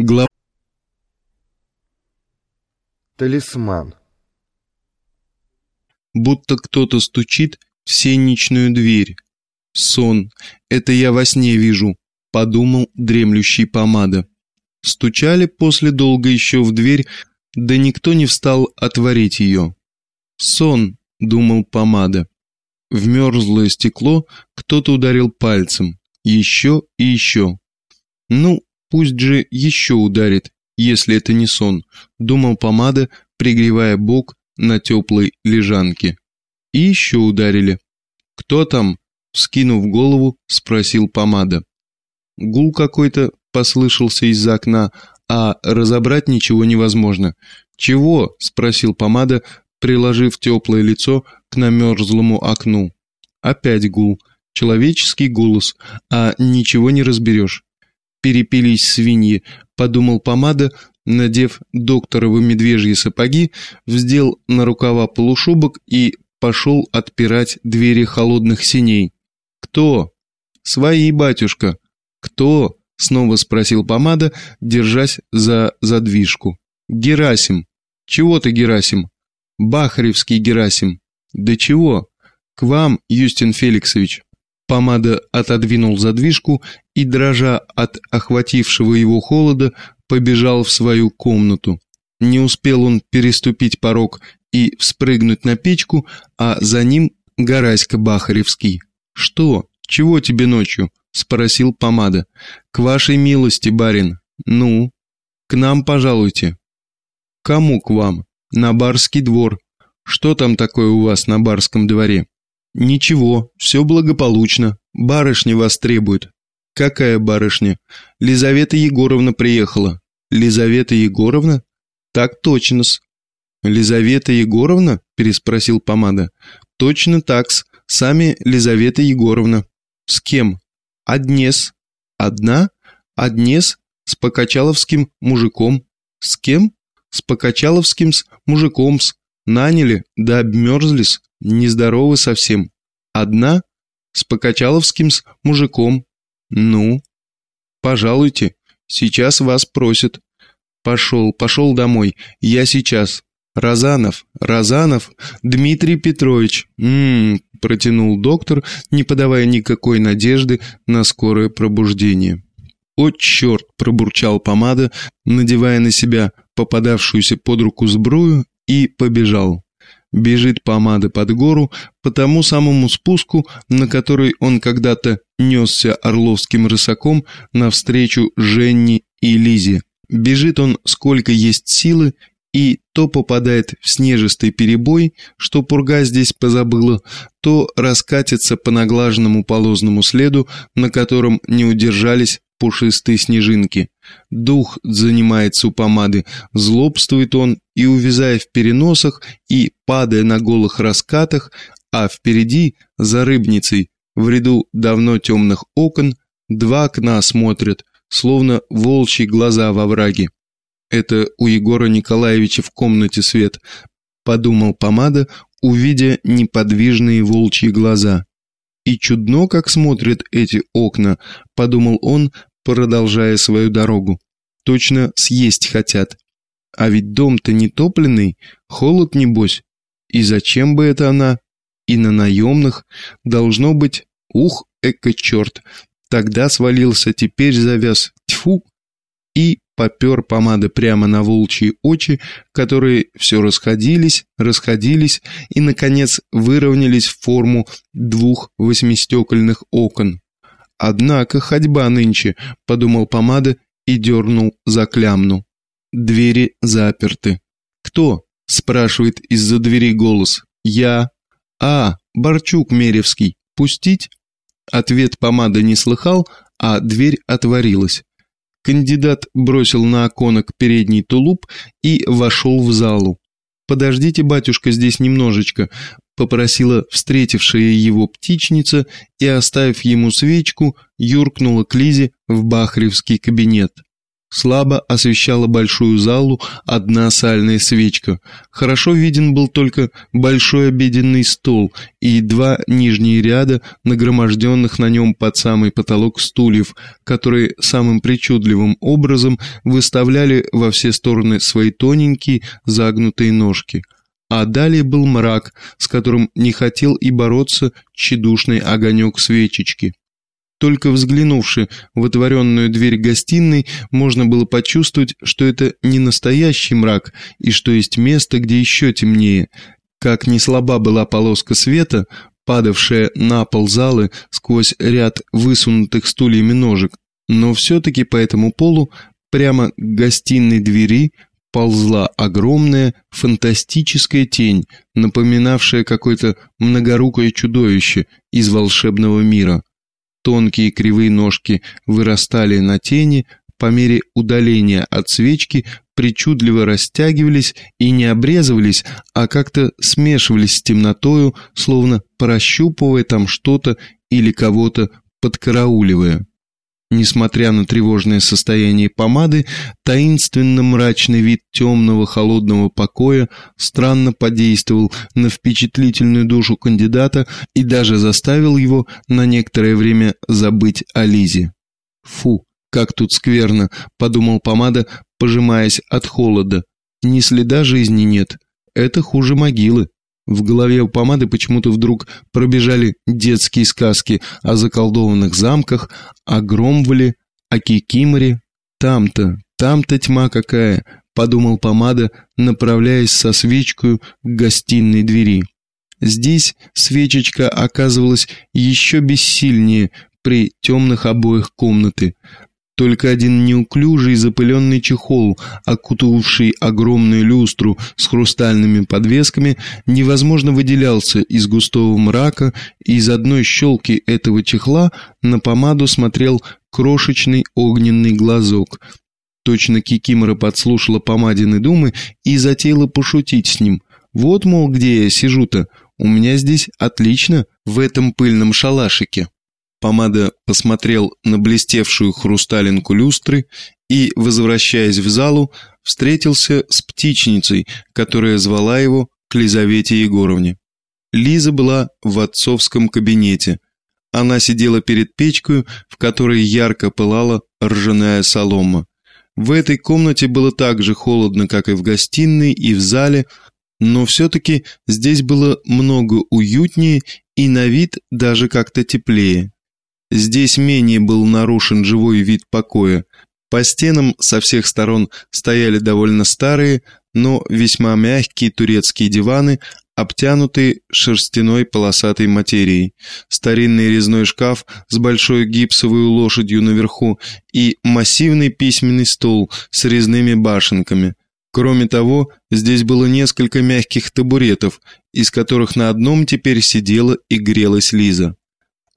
Глава Талисман. Будто кто-то стучит в сенничную дверь. Сон. Это я во сне вижу, подумал дремлющий помада. Стучали после долго еще в дверь, да никто не встал отворить ее. Сон, думал помада. В мерзлое стекло кто-то ударил пальцем. Еще и еще. Ну, пусть же еще ударит, если это не сон, думал помада, пригревая бок на теплой лежанке. И еще ударили. «Кто там?» – скинув голову, спросил помада. Гул какой-то послышался из окна, а разобрать ничего невозможно. «Чего?» – спросил помада, приложив теплое лицо к намерзлому окну. Опять гул. Человеческий голос, а ничего не разберешь перепились свиньи, подумал помада, надев докторовы медвежьи сапоги, вздел на рукава полушубок и пошел отпирать двери холодных синей. «Кто?» «Свои, батюшка». «Кто?» — снова спросил помада, держась за задвижку. «Герасим». «Чего ты, Герасим?» «Бахаревский Герасим». «Да чего?» «К вам, Юстин Феликсович». Помада отодвинул задвижку и, дрожа от охватившего его холода, побежал в свою комнату. Не успел он переступить порог и вспрыгнуть на печку, а за ним Гараська Бахаревский. «Что? Чего тебе ночью?» – спросил Помада. «К вашей милости, барин». «Ну?» «К нам пожалуйте». «Кому к вам?» «На барский двор». «Что там такое у вас на барском дворе?» «Ничего, все благополучно. Барышня вас требует». «Какая барышня?» «Лизавета Егоровна приехала». «Лизавета Егоровна?» «Так точно-с». «Лизавета Егоровна?» – переспросил помада. «Точно так-с. Сами Лизавета Егоровна». «С кем?» «Однес». «Одна?» «Однес с Покачаловским мужиком». «С кем?» «С Покачаловским-с мужиком-с. Наняли, да обмерзлись, нездоровы совсем. Одна с Покачаловским с мужиком. Ну, пожалуйте, сейчас вас просят. Пошел, пошел домой, я сейчас. Разанов, Разанов, Дмитрий Петрович. Ммм, протянул доктор, не подавая никакой надежды на скорое пробуждение. «О, черт!» – пробурчал помада, надевая на себя попадавшуюся под руку сбрую и побежал. Бежит помада под гору по тому самому спуску, на который он когда-то несся орловским рысаком навстречу Женне и Лизе. Бежит он сколько есть силы, и то попадает в снежистый перебой, что пурга здесь позабыла, то раскатится по наглаженному полозному следу, на котором не удержались пушистые снежинки. Дух занимается у помады, злобствует он и, увязая в переносах, и падая на голых раскатах, а впереди, за рыбницей, в ряду давно темных окон, два окна смотрят, словно волчьи глаза во враге. Это у Егора Николаевича в комнате свет, подумал помада, увидя неподвижные волчьи глаза. И чудно, как смотрят эти окна, подумал он, продолжая свою дорогу. Точно съесть хотят. А ведь дом-то не топленный, холод небось. И зачем бы это она? И на наемных должно быть, ух, эко-черт. Тогда свалился, теперь завяз, тьфу. И попер помады прямо на волчьи очи, которые все расходились, расходились и, наконец, выровнялись в форму двух восьмистекольных окон. «Однако ходьба нынче», — подумал помада и дернул за клямну. Двери заперты. «Кто?» — спрашивает из-за двери голос. «Я». «А, Борчук Меревский. Пустить?» Ответ помада не слыхал, а дверь отворилась. Кандидат бросил на оконок передний тулуп и вошел в залу. «Подождите, батюшка, здесь немножечко», — попросила встретившая его птичница и, оставив ему свечку, юркнула к Лизе в бахревский кабинет. Слабо освещала большую залу одна сальная свечка. Хорошо виден был только большой обеденный стол и два нижние ряда нагроможденных на нем под самый потолок стульев, которые самым причудливым образом выставляли во все стороны свои тоненькие загнутые ножки. А далее был мрак, с которым не хотел и бороться тщедушный огонек свечечки. Только взглянувши в отворенную дверь гостиной, можно было почувствовать, что это не настоящий мрак, и что есть место, где еще темнее. Как не слаба была полоска света, падавшая на пол залы сквозь ряд высунутых стульями ножек, но все-таки по этому полу прямо к гостиной двери ползла огромная фантастическая тень, напоминавшая какое-то многорукое чудовище из волшебного мира. Тонкие кривые ножки вырастали на тени, по мере удаления от свечки причудливо растягивались и не обрезывались, а как-то смешивались с темнотою, словно прощупывая там что-то или кого-то подкарауливая. Несмотря на тревожное состояние помады, таинственно-мрачный вид темного холодного покоя странно подействовал на впечатлительную душу кандидата и даже заставил его на некоторое время забыть о Лизе. «Фу, как тут скверно», — подумал помада, пожимаясь от холода. «Ни следа жизни нет. Это хуже могилы». В голове у помады почему-то вдруг пробежали детские сказки о заколдованных замках, о Громволе, о Кикиморе. Там-то, там-то тьма какая, подумал помада, направляясь со свечкой к гостиной двери. Здесь свечечка оказывалась еще бессильнее при темных обоях комнаты. Только один неуклюжий запыленный чехол, окутывавший огромную люстру с хрустальными подвесками, невозможно выделялся из густого мрака, и из одной щелки этого чехла на помаду смотрел крошечный огненный глазок. Точно Кикимора подслушала помадины думы и затеяла пошутить с ним. «Вот, мол, где я сижу-то, у меня здесь отлично, в этом пыльном шалашике». Помада посмотрел на блестевшую хрусталинку люстры и, возвращаясь в залу, встретился с птичницей, которая звала его к Лизавете Егоровне. Лиза была в отцовском кабинете. Она сидела перед печкой, в которой ярко пылала ржаная солома. В этой комнате было так же холодно, как и в гостиной и в зале, но все-таки здесь было много уютнее и на вид даже как-то теплее. Здесь менее был нарушен живой вид покоя. По стенам со всех сторон стояли довольно старые, но весьма мягкие турецкие диваны, обтянутые шерстяной полосатой материей, старинный резной шкаф с большой гипсовой лошадью наверху и массивный письменный стол с резными башенками. Кроме того, здесь было несколько мягких табуретов, из которых на одном теперь сидела и грелась Лиза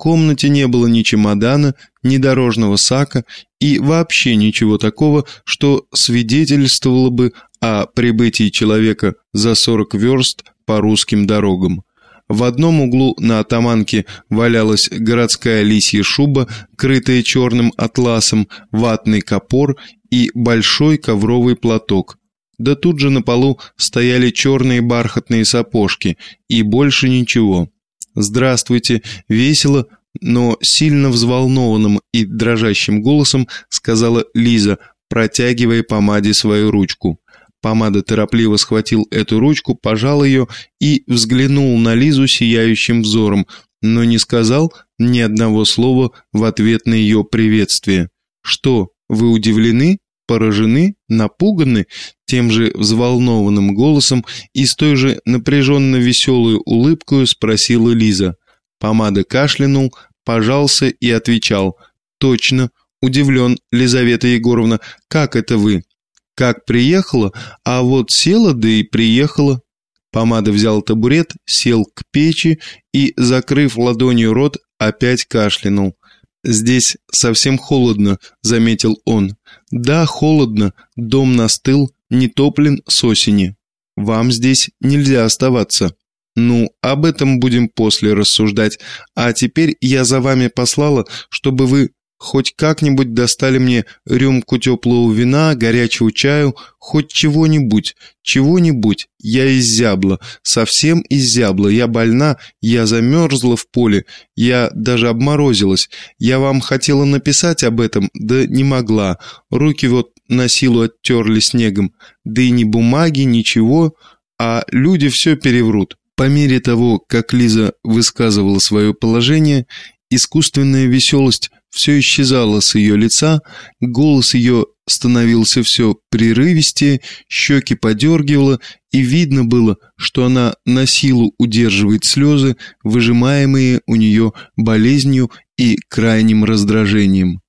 комнате не было ни чемодана, ни дорожного сака и вообще ничего такого, что свидетельствовало бы о прибытии человека за 40 верст по русским дорогам. В одном углу на атаманке валялась городская лисья шуба, крытая черным атласом, ватный копор и большой ковровый платок. Да тут же на полу стояли черные бархатные сапожки и больше ничего. «Здравствуйте!» — весело, но сильно взволнованным и дрожащим голосом сказала Лиза, протягивая помаде свою ручку. Помада торопливо схватил эту ручку, пожал ее и взглянул на Лизу сияющим взором, но не сказал ни одного слова в ответ на ее приветствие. «Что, вы удивлены?» поражены, напуганы тем же взволнованным голосом и с той же напряженно веселой улыбкой спросила Лиза. Помада кашлянул, пожался и отвечал. «Точно, удивлен, Лизавета Егоровна, как это вы?» «Как приехала, а вот села, да и приехала». Помада взял табурет, сел к печи и, закрыв ладонью рот, опять кашлянул. «Здесь совсем холодно», — заметил он. «Да, холодно, дом настыл, не топлен с осени. Вам здесь нельзя оставаться». «Ну, об этом будем после рассуждать, а теперь я за вами послала, чтобы вы Хоть как-нибудь достали мне рюмку теплого вина, горячего чаю, хоть чего-нибудь, чего-нибудь. Я изябла, совсем изябла, я больна, я замерзла в поле, я даже обморозилась. Я вам хотела написать об этом, да не могла. Руки вот на силу оттерли снегом, да и ни бумаги, ничего, а люди все переврут. По мере того, как Лиза высказывала свое положение, искусственная веселость все исчезало с ее лица, голос ее становился все прерывистее, щеки подергивало, и видно было, что она на силу удерживает слезы, выжимаемые у нее болезнью и крайним раздражением.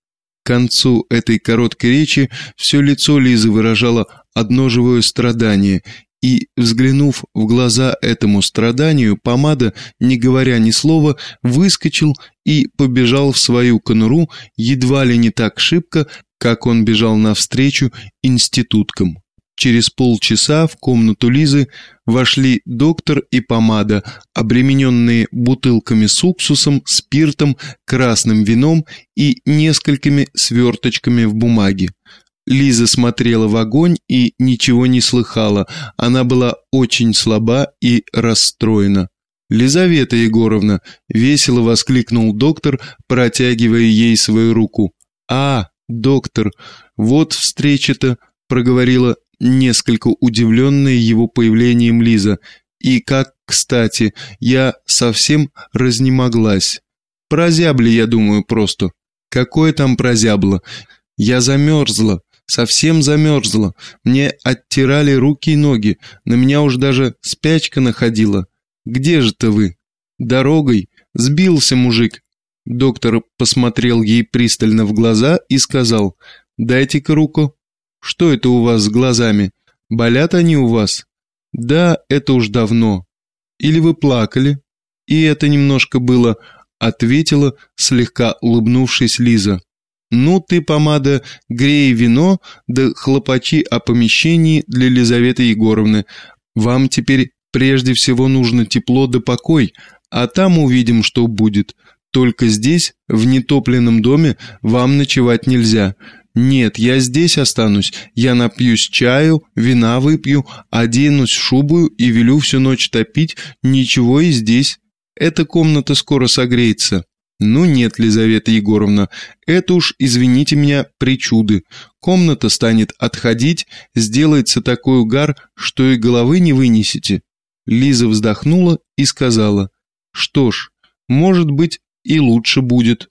Концу этой короткой речи все лицо Лизы выражало одно живое страдание, и, взглянув в глаза этому страданию, помада, не говоря ни слова, выскочил и побежал в свою конуру едва ли не так шибко, как он бежал навстречу институткам. Через полчаса в комнату Лизы вошли доктор и помада, обремененные бутылками с уксусом, спиртом, красным вином и несколькими сверточками в бумаге. Лиза смотрела в огонь и ничего не слыхала. Она была очень слаба и расстроена. «Лизавета Егоровна!» — весело воскликнул доктор, протягивая ей свою руку. «А, доктор, вот встреча-то!» — проговорила несколько удивленная его появлением Лиза. «И как, кстати, я совсем разнемоглась. Прозябли, я думаю, просто. Какое там прозябло? Я замерзла совсем замерзла. Мне оттирали руки и ноги, на меня уж даже спячка находила. Где же ты вы? Дорогой. Сбился мужик. Доктор посмотрел ей пристально в глаза и сказал, «Дайте-ка руку». «Что это у вас с глазами? Болят они у вас?» «Да, это уж давно». «Или вы плакали?» «И это немножко было», — ответила, слегка улыбнувшись Лиза. «Ну ты, помада, грей вино, да хлопачи о помещении для Лизаветы Егоровны. Вам теперь прежде всего нужно тепло да покой, а там увидим, что будет. Только здесь, в нетопленном доме, вам ночевать нельзя. Нет, я здесь останусь, я напьюсь чаю, вина выпью, оденусь в шубу и велю всю ночь топить, ничего и здесь. Эта комната скоро согреется». «Ну нет, Лизавета Егоровна, это уж, извините меня, причуды. Комната станет отходить, сделается такой угар, что и головы не вынесете». Лиза вздохнула и сказала, «Что ж, может быть, и лучше будет».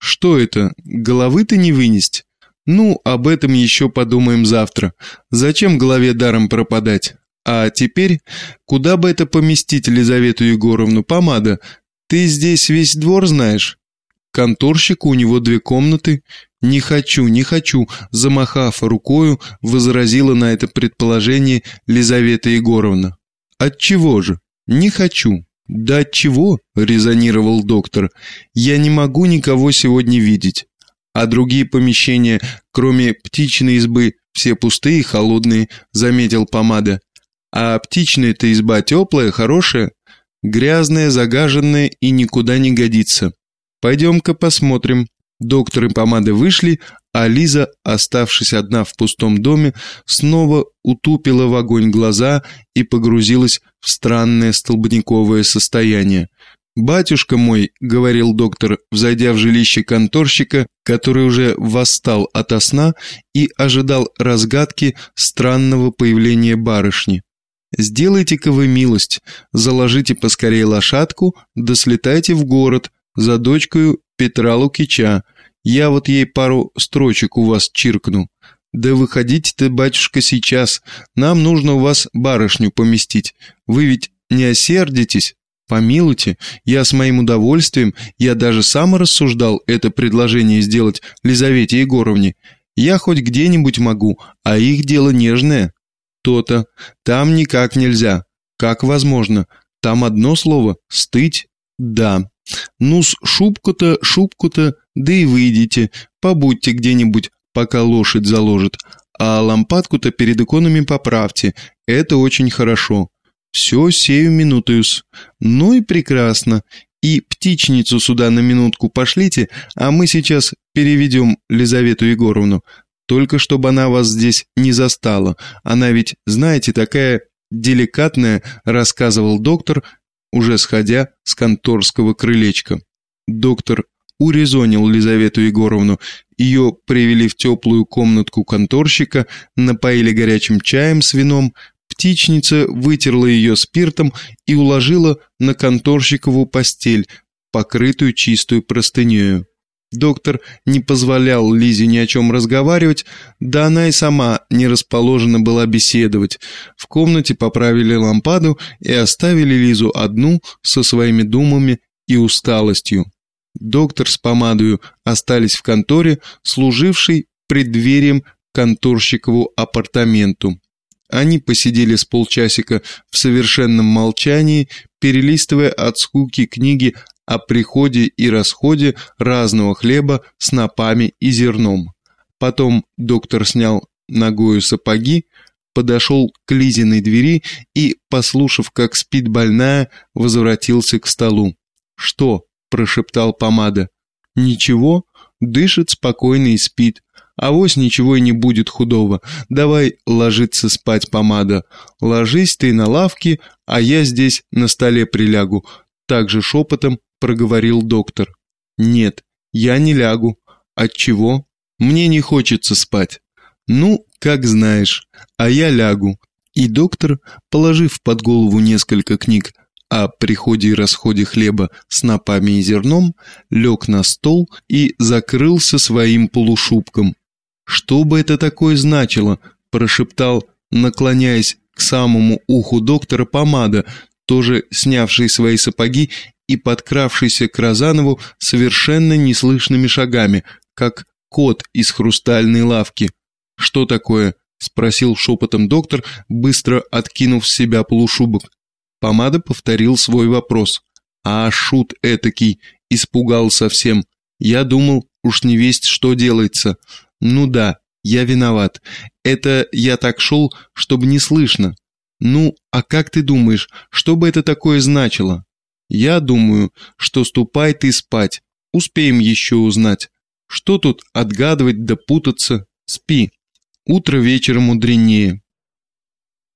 «Что это, головы-то не вынести?» «Ну, об этом еще подумаем завтра. Зачем голове даром пропадать?» А теперь, куда бы это поместить Лизавету Егоровну, помада? Ты здесь весь двор знаешь? Конторщик у него две комнаты. Не хочу, не хочу, замахав рукою, возразила на это предположение Лизавета Егоровна. Отчего же? Не хочу. Да от чего? резонировал доктор. Я не могу никого сегодня видеть. А другие помещения, кроме птичной избы, все пустые и холодные, заметил помада. А птичная-то изба теплая, хорошая? Грязная, загаженная и никуда не годится. Пойдем-ка посмотрим. Доктор и помады вышли, а Лиза, оставшись одна в пустом доме, снова утупила в огонь глаза и погрузилась в странное столбниковое состояние. «Батюшка мой», — говорил доктор, взойдя в жилище конторщика, который уже восстал ото сна и ожидал разгадки странного появления барышни. Сделайте-ка вы милость, заложите поскорее лошадку, да слетайте в город за дочкою Петра Лукича. Я вот ей пару строчек у вас чиркну. Да выходите ты, батюшка, сейчас. Нам нужно у вас барышню поместить. Вы ведь не осердитесь? Помилуйте, я с моим удовольствием, я даже сам рассуждал это предложение сделать Лизавете Егоровне. Я хоть где-нибудь могу, а их дело нежное то-то. Там никак нельзя. Как возможно? Там одно слово – стыть. Да. Ну, с шубку-то, шубку-то, да и выйдите. Побудьте где-нибудь, пока лошадь заложит. А лампадку-то перед иконами поправьте. Это очень хорошо. Все сею минутаюс. Ну и прекрасно. И птичницу сюда на минутку пошлите, а мы сейчас переведем Лизавету Егоровну. Только чтобы она вас здесь не застала. Она ведь, знаете, такая деликатная, рассказывал доктор, уже сходя с конторского крылечка. Доктор урезонил Лизавету Егоровну. Ее привели в теплую комнатку конторщика, напоили горячим чаем с вином, птичница вытерла ее спиртом и уложила на конторщикову постель, покрытую чистую простынею. Доктор не позволял Лизе ни о чем разговаривать, да она и сама не расположена была беседовать. В комнате поправили лампаду и оставили Лизу одну со своими думами и усталостью. Доктор с помадою остались в конторе, служившей преддверием конторщикову апартаменту. Они посидели с полчасика в совершенном молчании, перелистывая от скуки книги о приходе и расходе разного хлеба с напами и зерном. Потом доктор снял ногою сапоги, подошел к Лизиной двери и, послушав, как спит больная, возвратился к столу. «Что?» – прошептал помада. «Ничего, дышит спокойно и спит. Авось ничего и не будет худого. Давай ложиться спать, помада. Ложись ты на лавке, а я здесь на столе прилягу. Также шепотом проговорил доктор. Нет, я не лягу. Отчего? Мне не хочется спать. Ну, как знаешь, а я лягу. И доктор, положив под голову несколько книг о приходе и расходе хлеба с напами и зерном, лег на стол и закрылся своим полушубком. «Что бы это такое значило?» – прошептал, наклоняясь к самому уху доктора помада, тоже снявший свои сапоги и подкравшийся к Розанову совершенно неслышными шагами, как кот из хрустальной лавки. «Что такое?» – спросил шепотом доктор, быстро откинув с себя полушубок. Помада повторил свой вопрос. «А, шут этакий!» – испугал совсем. «Я думал, уж не весть, что делается. Ну да, я виноват. Это я так шел, чтобы не слышно. Ну, а как ты думаешь, что бы это такое значило? Я думаю, что ступай ты спать. Успеем еще узнать. Что тут отгадывать да путаться? Спи. Утро вечером мудренее.